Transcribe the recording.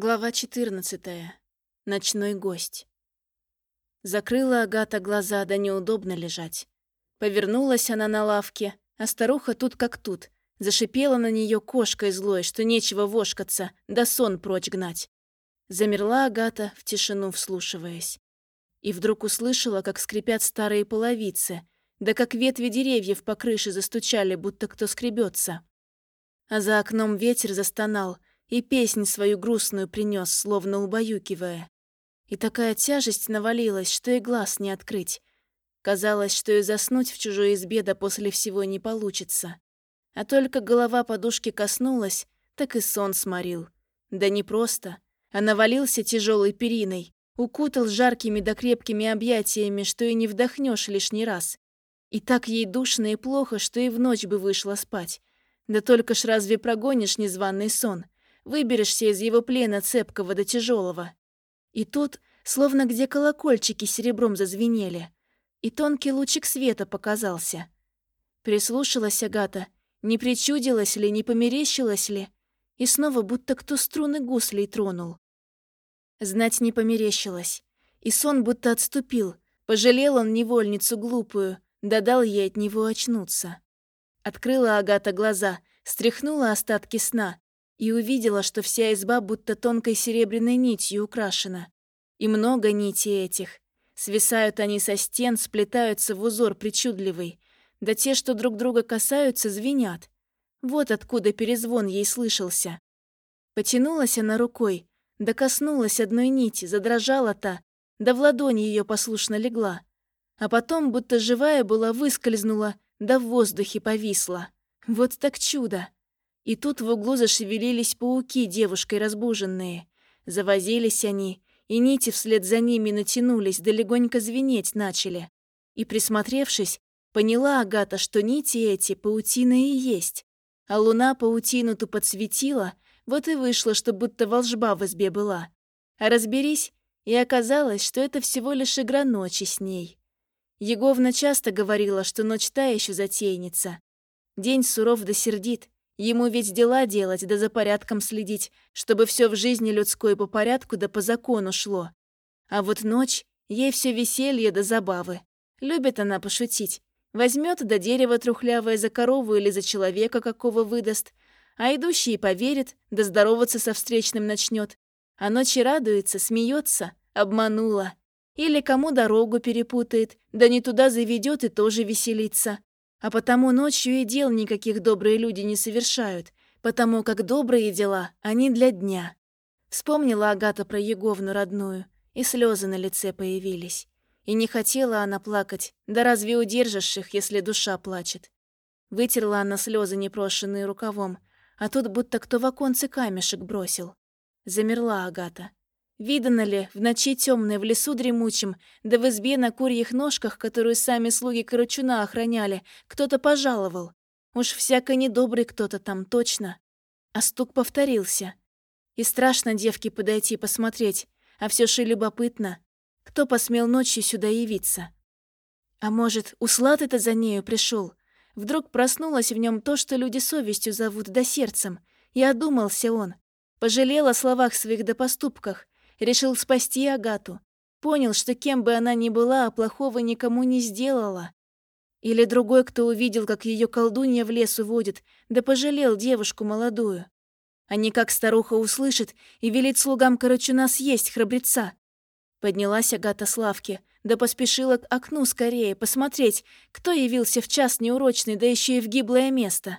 Глава 14. Ночной гость. Закрыла Агата глаза, да неудобно лежать. Повернулась она на лавке, а старуха тут как тут. Зашипела на нее кошкой злой, что нечего вошкаться, да сон прочь гнать. Замерла Агата, в тишину вслушиваясь. И вдруг услышала, как скрипят старые половицы, да как ветви деревьев по крыше застучали, будто кто скребется. А за окном ветер застонал — и песнь свою грустную принес, словно убаюкивая. И такая тяжесть навалилась, что и глаз не открыть. Казалось, что и заснуть в чужой избе да после всего не получится. А только голова подушки коснулась, так и сон сморил. Да не просто, а навалился тяжелой периной, укутал жаркими да крепкими объятиями, что и не вдохнешь лишний раз. И так ей душно и плохо, что и в ночь бы вышла спать. Да только ж разве прогонишь незваный сон — Выберешься из его плена цепкого до тяжелого. И тут, словно где колокольчики серебром зазвенели, и тонкий лучик света показался. Прислушалась Агата, не причудилась ли, не померещилась ли, и снова будто кто струны гуслей тронул. Знать не померещилась, и сон будто отступил, пожалел он невольницу глупую, додал ей от него очнуться. Открыла Агата глаза, стряхнула остатки сна и увидела, что вся изба будто тонкой серебряной нитью украшена. И много нитей этих. Свисают они со стен, сплетаются в узор причудливый. Да те, что друг друга касаются, звенят. Вот откуда перезвон ей слышался. Потянулась она рукой, да коснулась одной нити, задрожала та, да в ладони ее послушно легла. А потом, будто живая была, выскользнула, да в воздухе повисла. Вот так чудо! И тут в углу зашевелились пауки, девушкой разбуженные. Завозились они, и нити вслед за ними натянулись, да легонько звенеть начали. И, присмотревшись, поняла Агата, что нити эти паутина и есть. А луна паутину-ту подсветила, вот и вышло, что будто волжба в избе была. А разберись, и оказалось, что это всего лишь игра ночи с ней. Еговна часто говорила, что ночь та еще затейница. День суров да сердит, Ему ведь дела делать, да за порядком следить, чтобы все в жизни людской по порядку да по закону шло. А вот ночь, ей все веселье да забавы. Любит она пошутить. Возьмет до дерева трухлявое за корову или за человека, какого выдаст, а идущий поверит, да здороваться со встречным начнет. А ночи радуется, смеется, обманула. Или кому дорогу перепутает, да не туда заведет и тоже веселится. А потому ночью и дел никаких добрые люди не совершают, потому как добрые дела, они для дня. Вспомнила Агата про Еговну родную, и слезы на лице появились. И не хотела она плакать, да разве удержишь их, если душа плачет? Вытерла она слезы, непрошенные рукавом, а тут будто кто в оконце камешек бросил. Замерла Агата. Видано ли, в ночи темной в лесу дремучем, да в избе на курьих ножках, которую сами слуги Карачуна охраняли, кто-то пожаловал. Уж всяко недобрый кто-то там, точно. А стук повторился. И страшно девке подойти посмотреть, а все же любопытно. Кто посмел ночью сюда явиться? А может, услад это за нею пришел? Вдруг проснулось в нем то, что люди совестью зовут да сердцем. И одумался он. Пожалел о словах своих да поступках, Решил спасти Агату. Понял, что кем бы она ни была, а плохого никому не сделала. Или другой, кто увидел, как ее колдунья в лес уводит, да пожалел девушку молодую. А не как старуха услышит и велит слугам Карачуна съесть храбреца. Поднялась Агата с лавки, да поспешила к окну скорее посмотреть, кто явился в час неурочный, да еще и в гиблое место.